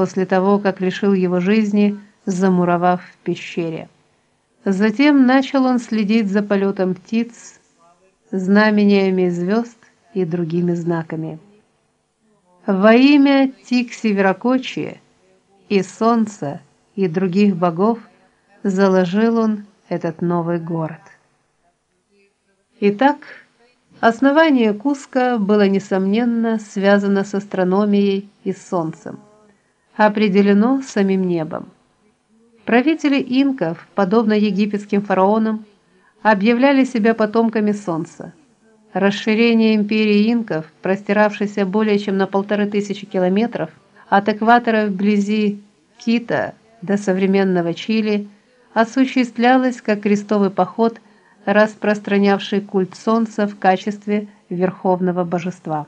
после того, как лишил его жизни, замуровав в пещере. Затем начал он следить за полетом птиц, знамениями звезд и другими знаками. Во имя Тикси-Веракочи и солнца и других богов заложил он этот новый город. Итак, основание Куска было несомненно связано с астрономией и солнцем, определено самим небом. Правители инков, подобно египетским фараонам, объявляли себя потомками солнца. Расширение империи инков, простиравшейся более чем на полторы тысячи километров от экватора вблизи Кита до современного Чили, осуществлялось как крестовый поход, распространявший культ солнца в качестве верховного божества.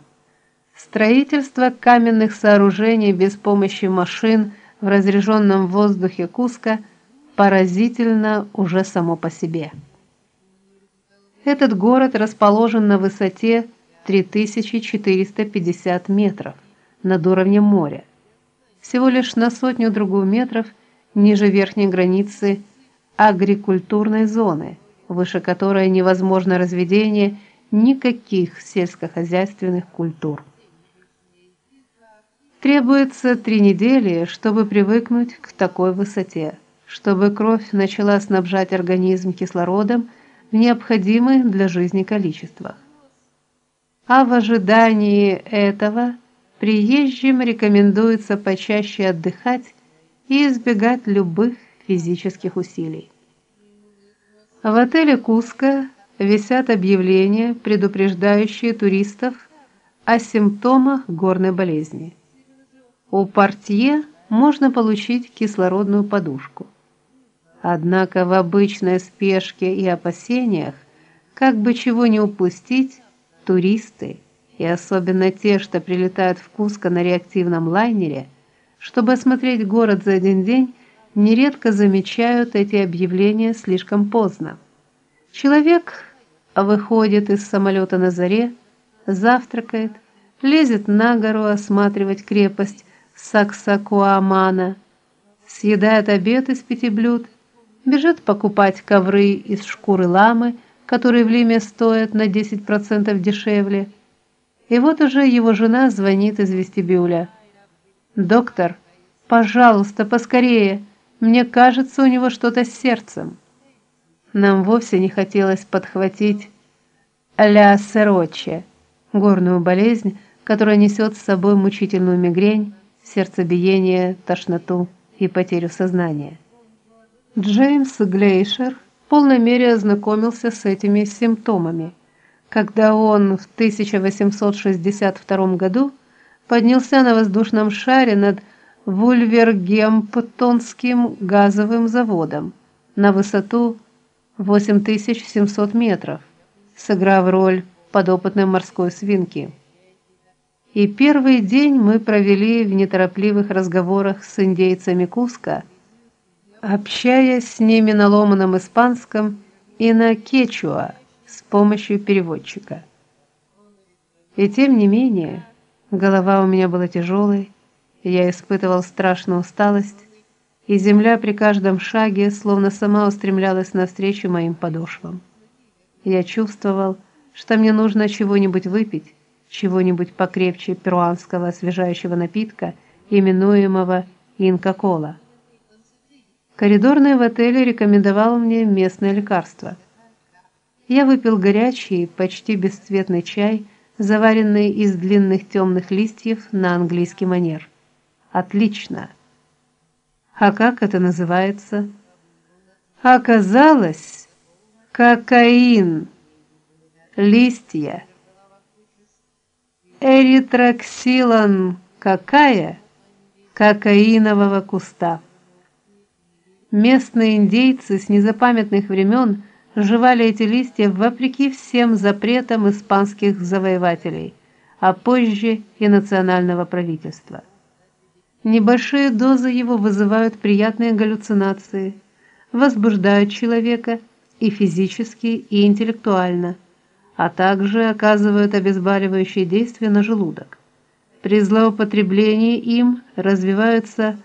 Строительство каменных сооружений без помощи машин в разреженном воздухе Куска поразительно уже само по себе. Этот город расположен на высоте 3450 метров над уровнем моря, всего лишь на сотню-другую метров ниже верхней границы агрикультурной зоны, выше которой невозможно разведение никаких сельскохозяйственных культур. Требуется три недели, чтобы привыкнуть к такой высоте, чтобы кровь начала снабжать организм кислородом в необходимых для жизни количествах. А в ожидании этого приезжим рекомендуется почаще отдыхать и избегать любых физических усилий. В отеле Куско висят объявления, предупреждающие туристов о симптомах горной болезни. У портье можно получить кислородную подушку. Однако в обычной спешке и опасениях, как бы чего не упустить, туристы, и особенно те, что прилетают в Куско на реактивном лайнере, чтобы осмотреть город за один день, нередко замечают эти объявления слишком поздно. Человек выходит из самолета на заре, завтракает, лезет на гору осматривать крепость Саксакуамана, съедает обед из пяти блюд бежит покупать ковры из шкуры ламы, которые в Лиме стоят на 10% дешевле. И вот уже его жена звонит из вестибюля. Доктор, пожалуйста, поскорее. Мне кажется, у него что-то с сердцем. Нам вовсе не хотелось подхватить ля сероче, горную болезнь, которая несет с собой мучительную мигрень, сердцебиение, тошноту и потерю сознания. Джеймс Глейшер в полной мере ознакомился с этими симптомами, когда он в 1862 году поднялся на воздушном шаре над Вульвергемптонским газовым заводом на высоту 8700 метров, сыграв роль подопытной морской свинки. И первый день мы провели в неторопливых разговорах с индейцами Куска общаясь с ними на ломаном испанском и на кечуа с помощью переводчика. И тем не менее, голова у меня была тяжелой, я испытывал страшную усталость, и земля при каждом шаге словно сама устремлялась навстречу моим подошвам. Я чувствовал, что мне нужно чего-нибудь выпить, чего-нибудь покрепче перуанского освежающего напитка, именуемого инка-кола. Коридорный в отеле рекомендовал мне местное лекарство. Я выпил горячий, почти бесцветный чай, заваренный из длинных темных листьев на английский манер. Отлично. А как это называется? Оказалось, кокаин. Листья. Эритроксилон какая? Кокаинового куста. Местные индейцы с незапамятных времен жевали эти листья вопреки всем запретам испанских завоевателей, а позже и национального правительства. Небольшие дозы его вызывают приятные галлюцинации, возбуждают человека и физически, и интеллектуально, а также оказывают обезболивающее действие на желудок. При злоупотреблении им развиваются